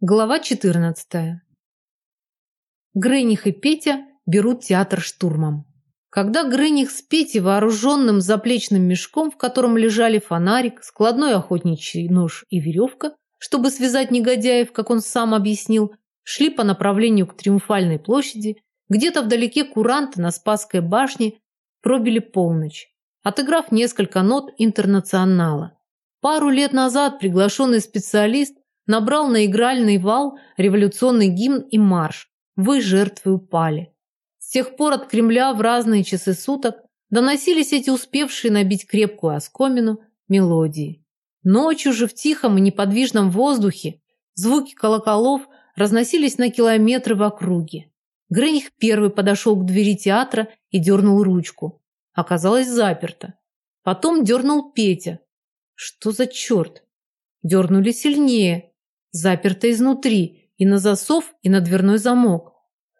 Глава 14. Грених и Петя берут театр штурмом. Когда Грених с Петей, вооруженным заплечным мешком, в котором лежали фонарик, складной охотничий нож и веревка, чтобы связать негодяев, как он сам объяснил, шли по направлению к Триумфальной площади, где-то вдалеке куранты на Спасской башне пробили полночь, отыграв несколько нот интернационала. Пару лет назад приглашенный специалист набрал на игральный вал революционный гимн и марш «Вы жертвы упали». С тех пор от Кремля в разные часы суток доносились эти успевшие набить крепкую оскомину мелодии. Ночью же в тихом и неподвижном воздухе звуки колоколов разносились на километры в округе. Грених первый подошел к двери театра и дернул ручку. Оказалось заперто. Потом дернул Петя. Что за черт? Дернули сильнее заперто изнутри, и на засов, и на дверной замок.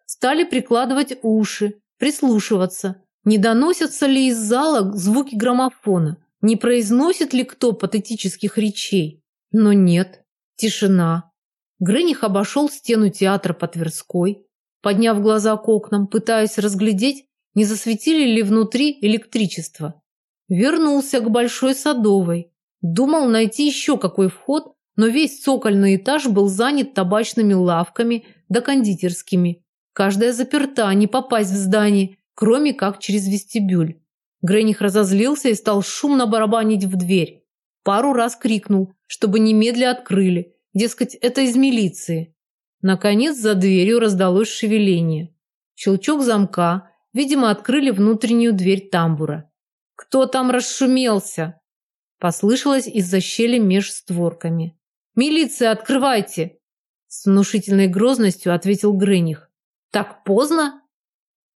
Стали прикладывать уши, прислушиваться, не доносятся ли из зала звуки граммофона, не произносит ли кто патетических речей. Но нет, тишина. Грыних обошел стену театра по Тверской, подняв глаза к окнам, пытаясь разглядеть, не засветили ли внутри электричество. Вернулся к Большой Садовой. Думал найти еще какой вход, но весь цокольный этаж был занят табачными лавками да кондитерскими. Каждая заперта, не попасть в здание, кроме как через вестибюль. Грених разозлился и стал шумно барабанить в дверь. Пару раз крикнул, чтобы немедля открыли, дескать, это из милиции. Наконец за дверью раздалось шевеление. Щелчок замка, видимо, открыли внутреннюю дверь тамбура. «Кто там расшумелся?» Послышалось из-за щели меж створками. «Милиция, открывайте!» С внушительной грозностью ответил Грених. «Так поздно?»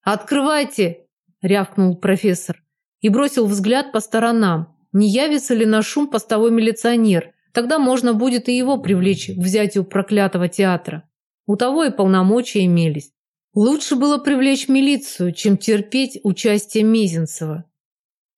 «Открывайте!» – рявкнул профессор и бросил взгляд по сторонам. Не явится ли на шум постовой милиционер? Тогда можно будет и его привлечь к взятию проклятого театра. У того и полномочия имелись. Лучше было привлечь милицию, чем терпеть участие Мезенцева.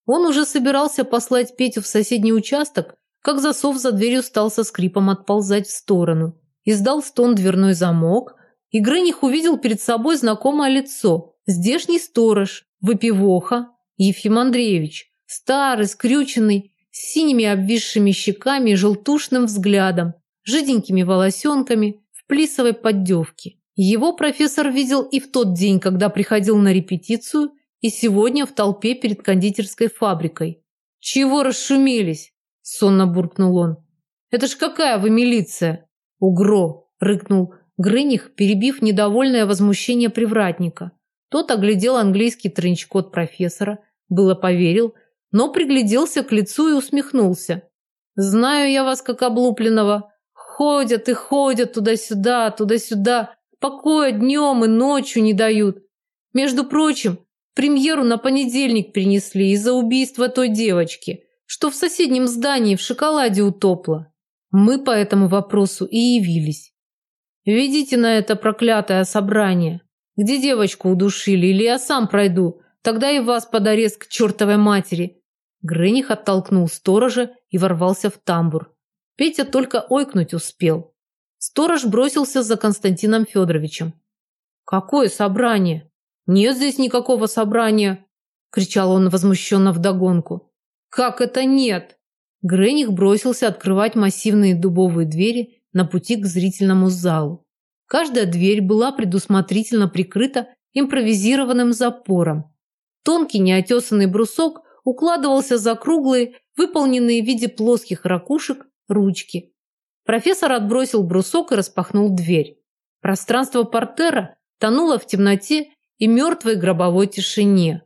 Он уже собирался послать Петю в соседний участок, как засов за дверью стал со скрипом отползать в сторону. Издал стон дверной замок, и Грыних увидел перед собой знакомое лицо. Здешний сторож, выпивоха, Ефим Андреевич, старый, скрюченный, с синими обвисшими щеками и желтушным взглядом, жиденькими волосенками, в плисовой поддевке. Его профессор видел и в тот день, когда приходил на репетицию, и сегодня в толпе перед кондитерской фабрикой. «Чего расшумелись?» Сонно буркнул он. Это ж какая вы милиция? Угро, рыкнул Грыних, перебив недовольное возмущение привратника. Тот оглядел английский тренчкот профессора, было поверил, но пригляделся к лицу и усмехнулся. «Знаю я вас как облупленного. Ходят и ходят туда-сюда, туда-сюда, покоя днем и ночью не дают. Между прочим, премьеру на понедельник принесли из-за убийства той девочки что в соседнем здании в шоколаде утопло. Мы по этому вопросу и явились. Ведите на это проклятое собрание. Где девочку удушили, или я сам пройду, тогда и вас под арест к чертовой матери. Грених оттолкнул сторожа и ворвался в тамбур. Петя только ойкнуть успел. Сторож бросился за Константином Федоровичем. «Какое собрание? Нет здесь никакого собрания!» – кричал он возмущенно вдогонку. «Как это нет?» Грених бросился открывать массивные дубовые двери на пути к зрительному залу. Каждая дверь была предусмотрительно прикрыта импровизированным запором. Тонкий неотесанный брусок укладывался за круглые, выполненные в виде плоских ракушек, ручки. Профессор отбросил брусок и распахнул дверь. Пространство портера тонуло в темноте и мертвой гробовой тишине.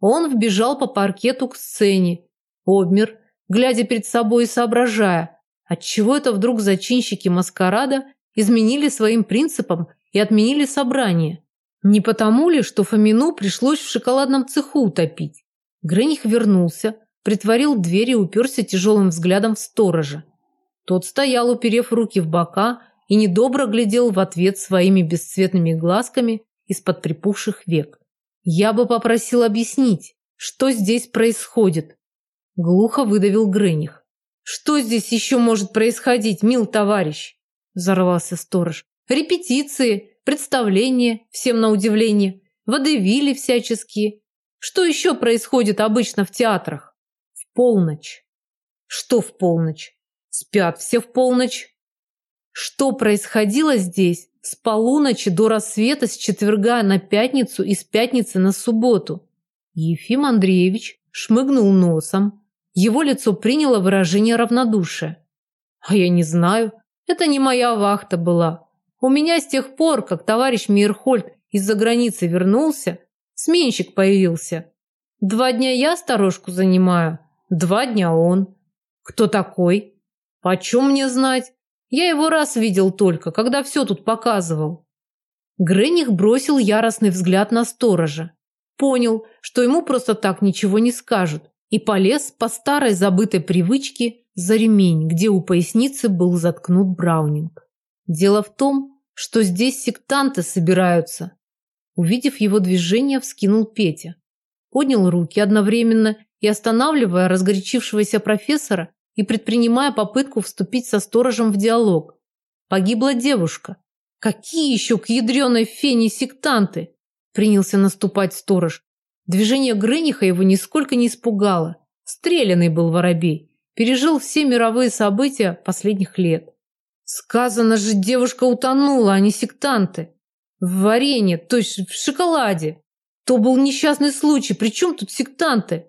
Он вбежал по паркету к сцене обмер, глядя перед собой и соображая, отчего это вдруг зачинщики маскарада изменили своим принципам и отменили собрание. Не потому ли, что Фомину пришлось в шоколадном цеху утопить? Грених вернулся, притворил дверь и уперся тяжелым взглядом в сторожа. Тот стоял, уперев руки в бока, и недобро глядел в ответ своими бесцветными глазками из-под припухших век. Я бы попросил объяснить, что здесь происходит, Глухо выдавил Грених. «Что здесь еще может происходить, мил товарищ?» взорвался сторож. «Репетиции, представления, всем на удивление, водевили всяческие. Что еще происходит обычно в театрах? В полночь». «Что в полночь? Спят все в полночь». Что происходило здесь с полуночи до рассвета с четверга на пятницу и с пятницы на субботу? Ефим Андреевич шмыгнул носом. Его лицо приняло выражение равнодушия. А я не знаю, это не моя вахта была. У меня с тех пор, как товарищ Мирхольд из-за границы вернулся, сменщик появился. Два дня я сторожку занимаю, два дня он. Кто такой? Почем мне знать? Я его раз видел только, когда все тут показывал. Грених бросил яростный взгляд на сторожа. Понял, что ему просто так ничего не скажут, и полез по старой забытой привычке за ремень, где у поясницы был заткнут браунинг. Дело в том, что здесь сектанты собираются. Увидев его движение, вскинул Петя. Поднял руки одновременно и, останавливая разгорячившегося профессора и предпринимая попытку вступить со сторожем в диалог. Погибла девушка. Какие еще к ядреной фене сектанты? Принялся наступать сторож. Движение Грыниха его нисколько не испугало. Стрелянный был воробей. Пережил все мировые события последних лет. Сказано же, девушка утонула, а не сектанты. В варенье, то есть в шоколаде. То был несчастный случай. Причем тут сектанты?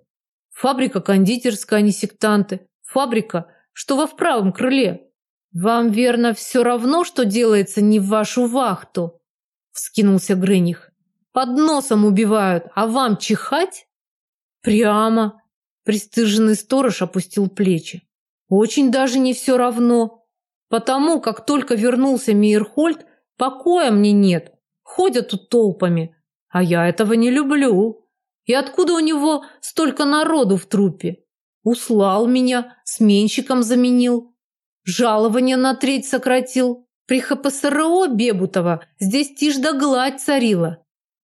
Фабрика кондитерская, а не сектанты. Фабрика, что во вправом крыле. Вам, верно, все равно, что делается не в вашу вахту? Вскинулся Грыних. Под носом убивают, а вам чихать? Прямо. Пристыженный сторож опустил плечи. Очень даже не все равно. Потому как только вернулся Мейерхольд, покоя мне нет. Ходят тут толпами. А я этого не люблю. И откуда у него столько народу в трупе? Услал меня, сменщиком заменил. Жалование на треть сократил. При ХПСРО Бебутова здесь тишь да гладь царила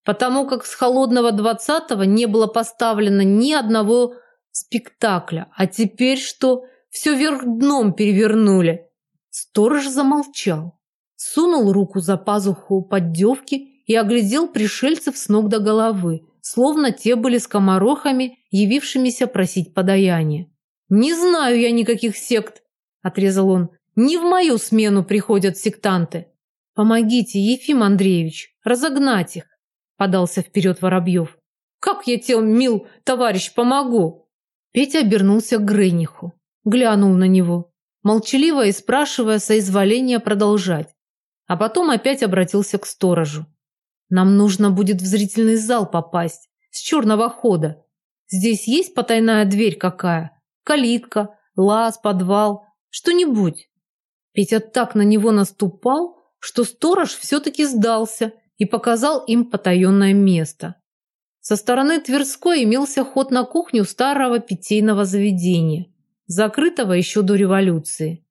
потому как с холодного двадцатого не было поставлено ни одного спектакля. А теперь что? Все вверх дном перевернули. Сторож замолчал, сунул руку за пазуху поддевки и оглядел пришельцев с ног до головы, словно те были скоморохами, явившимися просить подаяние. «Не знаю я никаких сект», – отрезал он. «Не в мою смену приходят сектанты. Помогите, Ефим Андреевич, разогнать их подался вперед Воробьев. «Как я тебе, мил товарищ, помогу?» Петя обернулся к Грыниху, глянул на него, молчаливо и спрашивая соизволения продолжать, а потом опять обратился к сторожу. «Нам нужно будет в зрительный зал попасть, с черного хода. Здесь есть потайная дверь какая? Калитка, лаз, подвал, что-нибудь?» Петя так на него наступал, что сторож все-таки сдался – и показал им потаенное место. Со стороны Тверской имелся ход на кухню старого питейного заведения, закрытого еще до революции.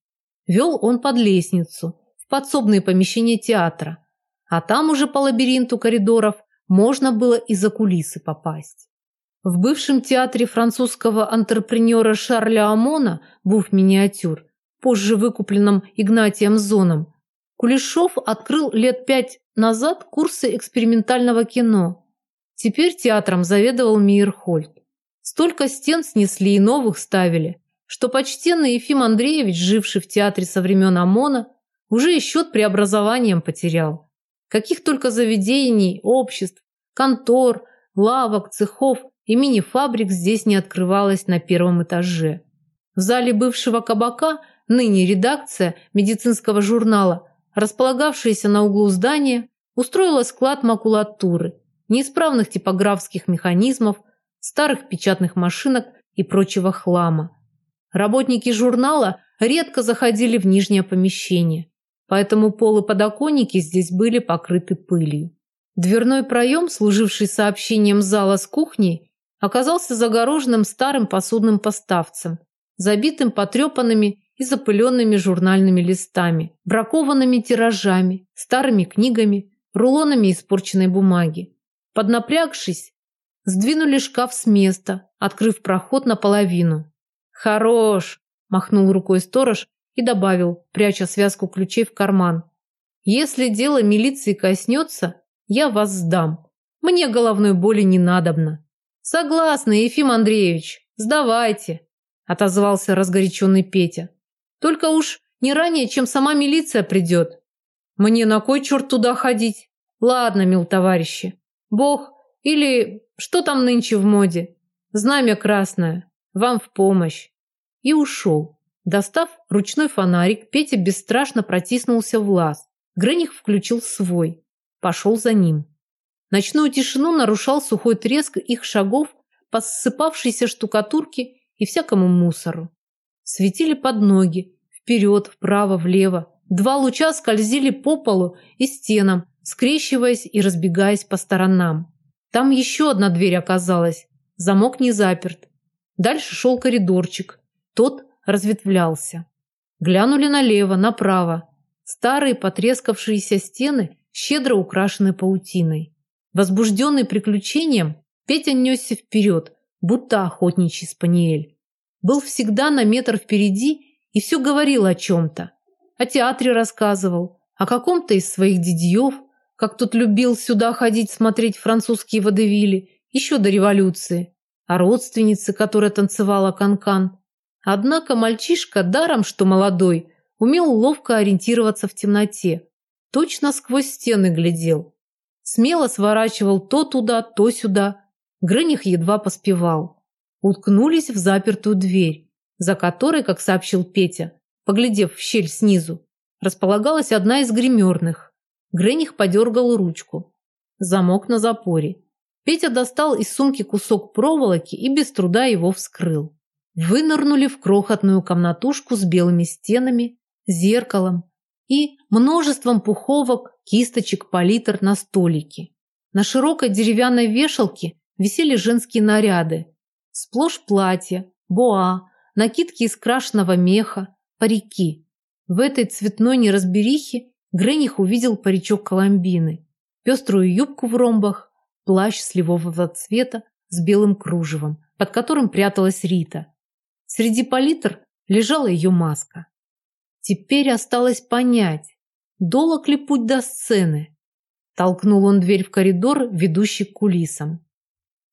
Вел он под лестницу, в подсобные помещения театра, а там уже по лабиринту коридоров можно было и за кулисы попасть. В бывшем театре французского антрепренера Шарля Амона «Буф миниатюр», позже выкупленном Игнатием Зоном, Кулешов открыл лет пять назад курсы экспериментального кино. Теперь театром заведовал Мейерхольд. Столько стен снесли и новых ставили, что почтенный Ефим Андреевич, живший в театре со времен ОМОНа, уже и счет преобразованием потерял. Каких только заведений, обществ, контор, лавок, цехов и мини-фабрик здесь не открывалось на первом этаже. В зале бывшего кабака, ныне редакция медицинского журнала, располагавшаяся на углу здания, устроила склад макулатуры, неисправных типографских механизмов, старых печатных машинок и прочего хлама. Работники журнала редко заходили в нижнее помещение, поэтому пол и подоконники здесь были покрыты пылью. Дверной проем, служивший сообщением зала с кухней, оказался загороженным старым посудным поставцем, забитым потрепанными и запыленными журнальными листами, бракованными тиражами, старыми книгами, рулонами испорченной бумаги. Поднапрягшись, сдвинули шкаф с места, открыв проход наполовину. «Хорош!» – махнул рукой сторож и добавил, пряча связку ключей в карман. «Если дело милиции коснется, я вас сдам. Мне головной боли не надобно». «Согласна, Ефим Андреевич, сдавайте», – отозвался разгоряченный Петя. «Только уж не ранее, чем сама милиция придет». «Мне на кой черт туда ходить?» «Ладно, мил товарищи. Бог или что там нынче в моде? Знамя красное. Вам в помощь». И ушел. Достав ручной фонарик, Петя бесстрашно протиснулся в лаз. Грених включил свой. Пошел за ним. Ночную тишину нарушал сухой треск их шагов по штукатурке и всякому мусору. Светили под ноги, вперед, вправо, влево. Два луча скользили по полу и стенам, скрещиваясь и разбегаясь по сторонам. Там еще одна дверь оказалась. Замок не заперт. Дальше шел коридорчик. Тот разветвлялся. Глянули налево, направо. Старые потрескавшиеся стены щедро украшены паутиной. Возбужденный приключением, Петя несся вперед, будто охотничий спаниель. Был всегда на метр впереди и все говорил о чем-то. О театре рассказывал, о каком-то из своих дядьев, как тот любил сюда ходить смотреть французские водевили, еще до революции, о родственнице, которая танцевала канкан, -кан, Однако мальчишка, даром что молодой, умел ловко ориентироваться в темноте. Точно сквозь стены глядел. Смело сворачивал то туда, то сюда. Грыних едва поспевал. Уткнулись в запертую дверь, за которой, как сообщил Петя, поглядев в щель снизу, располагалась одна из гримерных. Грених подергал ручку. Замок на запоре. Петя достал из сумки кусок проволоки и без труда его вскрыл вынырнули в крохотную комнатушку с белыми стенами, зеркалом и множеством пуховок, кисточек, палитр на столике. На широкой деревянной вешалке висели женские наряды. Сплошь платья, боа, накидки из крашеного меха, парики. В этой цветной неразберихе Грених увидел паричок Коломбины, пеструю юбку в ромбах, плащ сливового цвета с белым кружевом, под которым пряталась Рита. Среди палитр лежала ее маска. Теперь осталось понять, долг ли путь до сцены. Толкнул он дверь в коридор, ведущий к кулисам.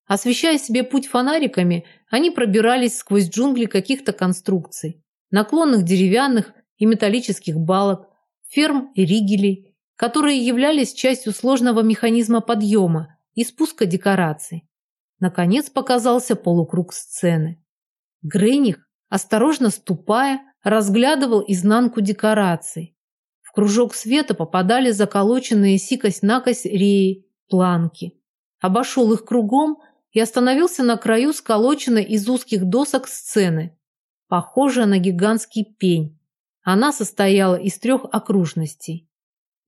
Освещая себе путь фонариками, они пробирались сквозь джунгли каких-то конструкций, наклонных деревянных и металлических балок, ферм и ригелей, которые являлись частью сложного механизма подъема и спуска декораций. Наконец показался полукруг сцены. Грейних, осторожно ступая, разглядывал изнанку декораций. В кружок света попадали заколоченные сикость-накость реи, планки. Обошел их кругом и остановился на краю сколоченной из узких досок сцены, похожая на гигантский пень. Она состояла из трех окружностей.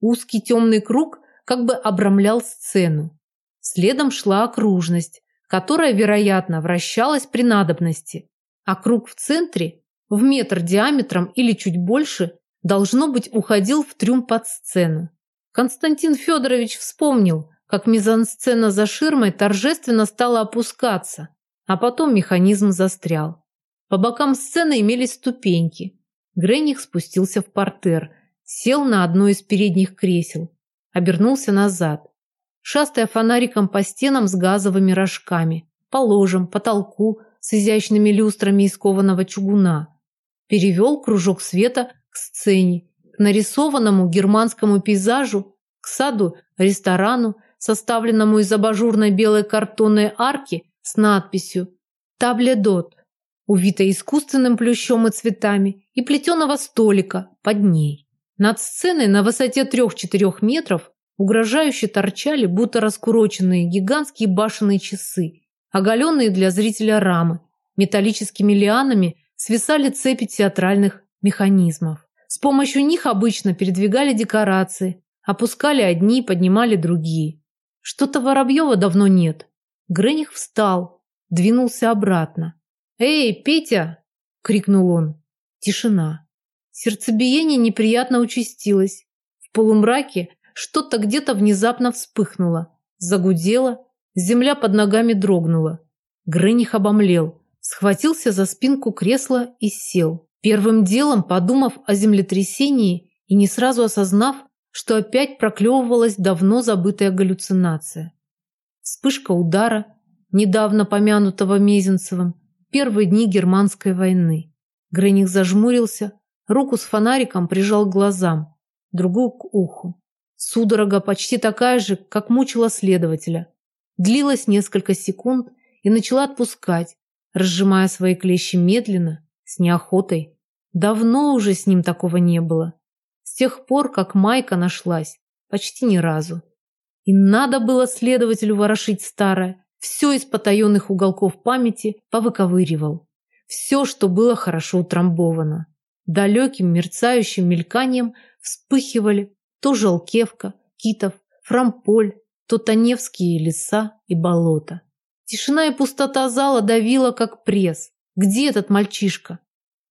Узкий темный круг как бы обрамлял сцену. Следом шла окружность, которая, вероятно, вращалась при надобности а круг в центре, в метр диаметром или чуть больше, должно быть, уходил в трюм под сцену. Константин Федорович вспомнил, как мизансцена за ширмой торжественно стала опускаться, а потом механизм застрял. По бокам сцены имелись ступеньки. Грених спустился в портер, сел на одно из передних кресел, обернулся назад, шастая фонариком по стенам с газовыми рожками, по ложам, потолку, с изящными люстрами из кованого чугуна. Перевел кружок света к сцене, к нарисованному германскому пейзажу, к саду, ресторану, составленному из абажурной белой картонной арки с надписью «Табледот», увитой искусственным плющом и цветами, и плетеного столика под ней. Над сценой на высоте трех-четырех метров угрожающе торчали, будто раскуроченные гигантские башенные часы оголенные для зрителя рамы. Металлическими лианами свисали цепи театральных механизмов. С помощью них обычно передвигали декорации, опускали одни, поднимали другие. Что-то Воробьева давно нет. Грених встал, двинулся обратно. «Эй, Петя!» – крикнул он. Тишина. Сердцебиение неприятно участилось. В полумраке что-то где-то внезапно вспыхнуло, загудело, Земля под ногами дрогнула. Грених обомлел, схватился за спинку кресла и сел. Первым делом подумав о землетрясении и не сразу осознав, что опять проклевывалась давно забытая галлюцинация. Вспышка удара, недавно помянутого Мезенцевым, первые дни германской войны. Грених зажмурился, руку с фонариком прижал к глазам, другую к уху. Судорога почти такая же, как мучила следователя. Длилась несколько секунд и начала отпускать, разжимая свои клещи медленно, с неохотой. Давно уже с ним такого не было. С тех пор, как Майка нашлась, почти ни разу. И надо было следователю ворошить старое, все из потаенных уголков памяти повыковыривал. Все, что было хорошо утрамбовано. Далеким мерцающим мельканием вспыхивали то Желкевка, Китов, Фрамполь, то Таневские леса и болота. Тишина и пустота зала давила, как пресс. Где этот мальчишка?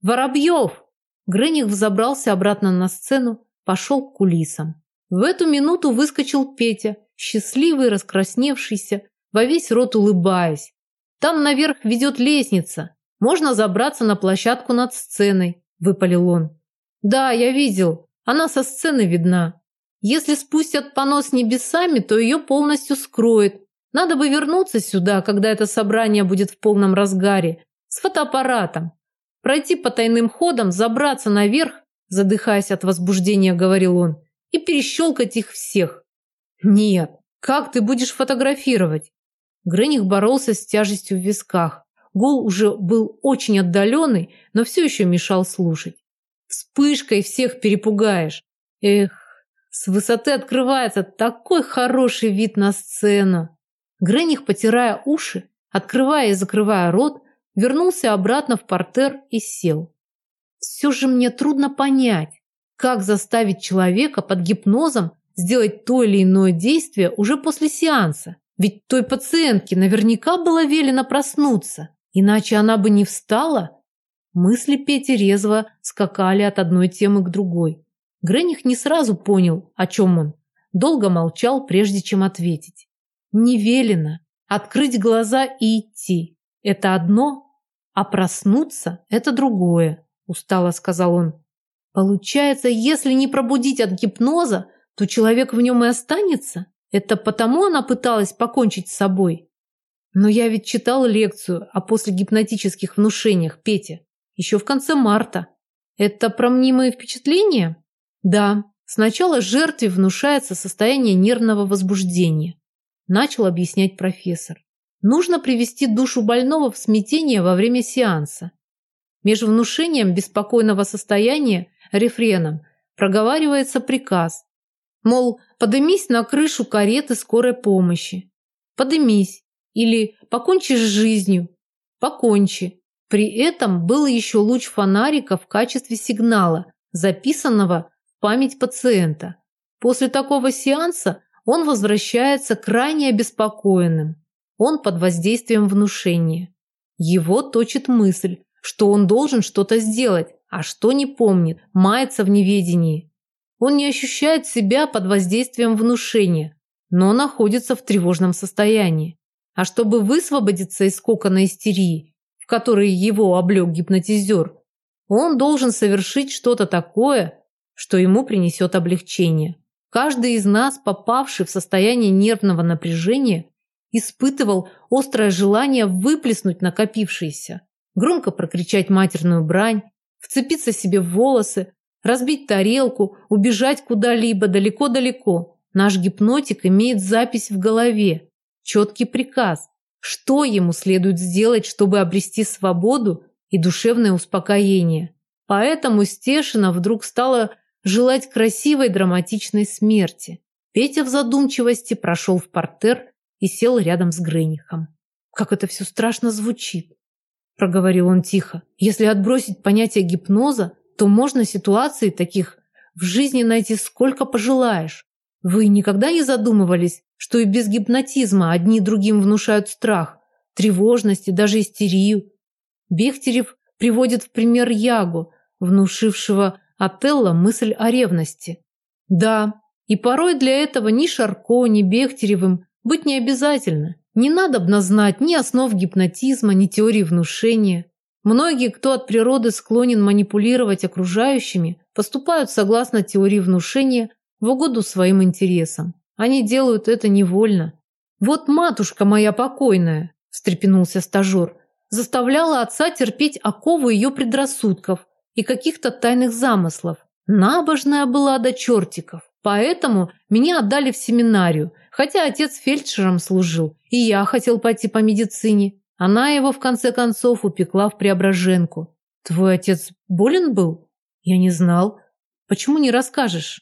Воробьев! Грених взобрался обратно на сцену, пошел к кулисам. В эту минуту выскочил Петя, счастливый, раскрасневшийся, во весь рот улыбаясь. Там наверх ведет лестница. Можно забраться на площадку над сценой, выпалил он. Да, я видел. Она со сцены видна. Если спустят понос небесами, то ее полностью скроет. Надо бы вернуться сюда, когда это собрание будет в полном разгаре, с фотоаппаратом. Пройти по тайным ходам, забраться наверх, задыхаясь от возбуждения, говорил он, и перещелкать их всех. Нет, как ты будешь фотографировать? Грених боролся с тяжестью в висках. Гул уже был очень отдаленный, но все еще мешал слушать. Вспышкой всех перепугаешь. Эх, с высоты открывается такой хороший вид на сцену. Грених, потирая уши, открывая и закрывая рот, вернулся обратно в портер и сел. Все же мне трудно понять, как заставить человека под гипнозом сделать то или иное действие уже после сеанса. Ведь той пациентке наверняка было велено проснуться, иначе она бы не встала. Мысли Пети резво скакали от одной темы к другой. Грених не сразу понял, о чем он. Долго молчал, прежде чем ответить. Не велено. Открыть глаза и идти. Это одно, а проснуться – это другое, устало сказал он. Получается, если не пробудить от гипноза, то человек в нем и останется? Это потому она пыталась покончить с собой? Но я ведь читал лекцию о послегипнотических внушениях, Петя, еще в конце марта. Это про мнимые впечатления? Да, сначала жертве внушается состояние нервного возбуждения, начал объяснять профессор. Нужно привести душу больного в смятение во время сеанса. Между внушением беспокойного состояния рефреном проговаривается приказ, Мол, подымись на крышу кареты скорой помощи. Подымись. Или покончи с жизнью. Покончи. При этом был еще луч фонарика в качестве сигнала, записанного в память пациента. После такого сеанса он возвращается крайне обеспокоенным. Он под воздействием внушения. Его точит мысль, что он должен что-то сделать, а что не помнит, мается в неведении. Он не ощущает себя под воздействием внушения, но находится в тревожном состоянии. А чтобы высвободиться из кокона истерии, в который его облег гипнотизер, он должен совершить что-то такое, что ему принесет облегчение. Каждый из нас, попавший в состояние нервного напряжения, испытывал острое желание выплеснуть накопившееся, громко прокричать матерную брань, вцепиться себе в волосы, разбить тарелку, убежать куда-либо далеко-далеко. Наш гипнотик имеет запись в голове, четкий приказ, что ему следует сделать, чтобы обрести свободу и душевное успокоение. Поэтому Стешина вдруг стала желать красивой драматичной смерти. Петя в задумчивости прошел в портер и сел рядом с Гренихом. «Как это все страшно звучит!» – проговорил он тихо. «Если отбросить понятие гипноза, то можно ситуаций таких в жизни найти сколько пожелаешь. Вы никогда не задумывались, что и без гипнотизма одни другим внушают страх, тревожность и даже истерию? Бехтерев приводит в пример Ягу, внушившего Отелло мысль о ревности. Да, и порой для этого ни Шарко, ни Бехтеревым быть не обязательно. Не надо знать ни основ гипнотизма, ни теории внушения. Многие, кто от природы склонен манипулировать окружающими, поступают согласно теории внушения в угоду своим интересам. Они делают это невольно. «Вот матушка моя покойная», – встрепенулся стажер, заставляла отца терпеть оковы ее предрассудков и каких-то тайных замыслов. Набожная была до чертиков. Поэтому меня отдали в семинарию, хотя отец фельдшером служил, и я хотел пойти по медицине. Она его, в конце концов, упекла в Преображенку. Твой отец болен был? Я не знал. Почему не расскажешь?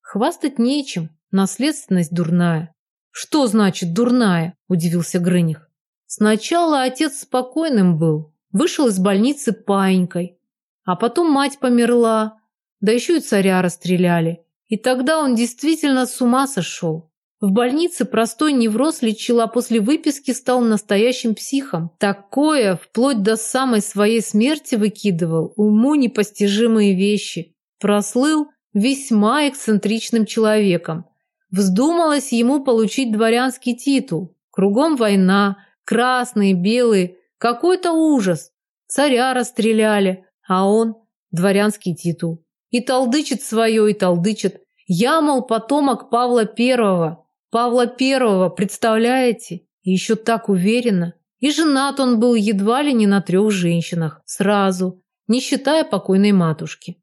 Хвастать нечем, наследственность дурная. Что значит дурная? Удивился Грыних. Сначала отец спокойным был, вышел из больницы паинькой, а потом мать померла, да еще и царя расстреляли. И тогда он действительно с ума сошел. В больнице простой невроз лечил, а после выписки стал настоящим психом. Такое, вплоть до самой своей смерти выкидывал, уму непостижимые вещи. Прослыл весьма эксцентричным человеком. Вздумалось ему получить дворянский титул. Кругом война, красные, белые, какой-то ужас. Царя расстреляли, а он – дворянский титул. И толдычит свое, и толдычит. Я, мол, потомок Павла Первого. Павла Первого, представляете? И еще так уверенно. И женат он был едва ли не на трех женщинах, сразу, не считая покойной матушки.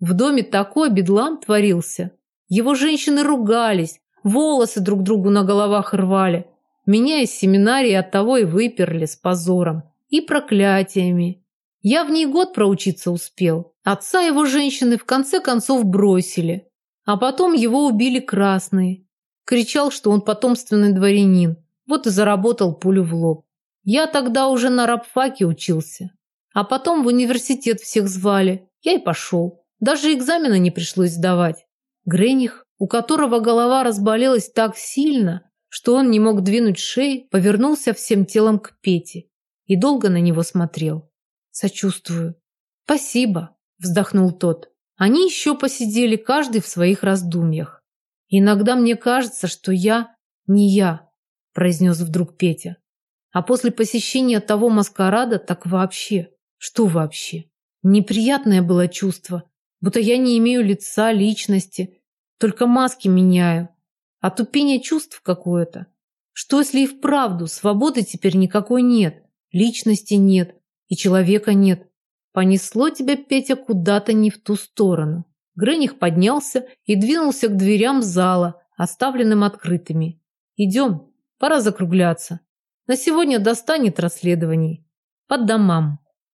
В доме такой бедлам творился. Его женщины ругались, волосы друг другу на головах рвали. Меня из семинарии от того и выперли с позором и проклятиями. Я в ней год проучиться успел. Отца его женщины в конце концов бросили. А потом его убили красные. Кричал, что он потомственный дворянин. Вот и заработал пулю в лоб. Я тогда уже на рабфаке учился. А потом в университет всех звали. Я и пошел. Даже экзамена не пришлось сдавать. Грених, у которого голова разболелась так сильно, что он не мог двинуть шеи, повернулся всем телом к Пете и долго на него смотрел. «Сочувствую». «Спасибо», – вздохнул тот. Они еще посидели, каждый в своих раздумьях. «Иногда мне кажется, что я не я», – произнес вдруг Петя. «А после посещения того маскарада так вообще. Что вообще? Неприятное было чувство, будто я не имею лица, личности, только маски меняю. А тупение чувств какое-то. Что если и вправду свободы теперь никакой нет, личности нет и человека нет? Понесло тебя, Петя, куда-то не в ту сторону. Грених поднялся и двинулся к дверям зала, оставленным открытыми. «Идем, пора закругляться. На сегодня достанет расследований. Под домам».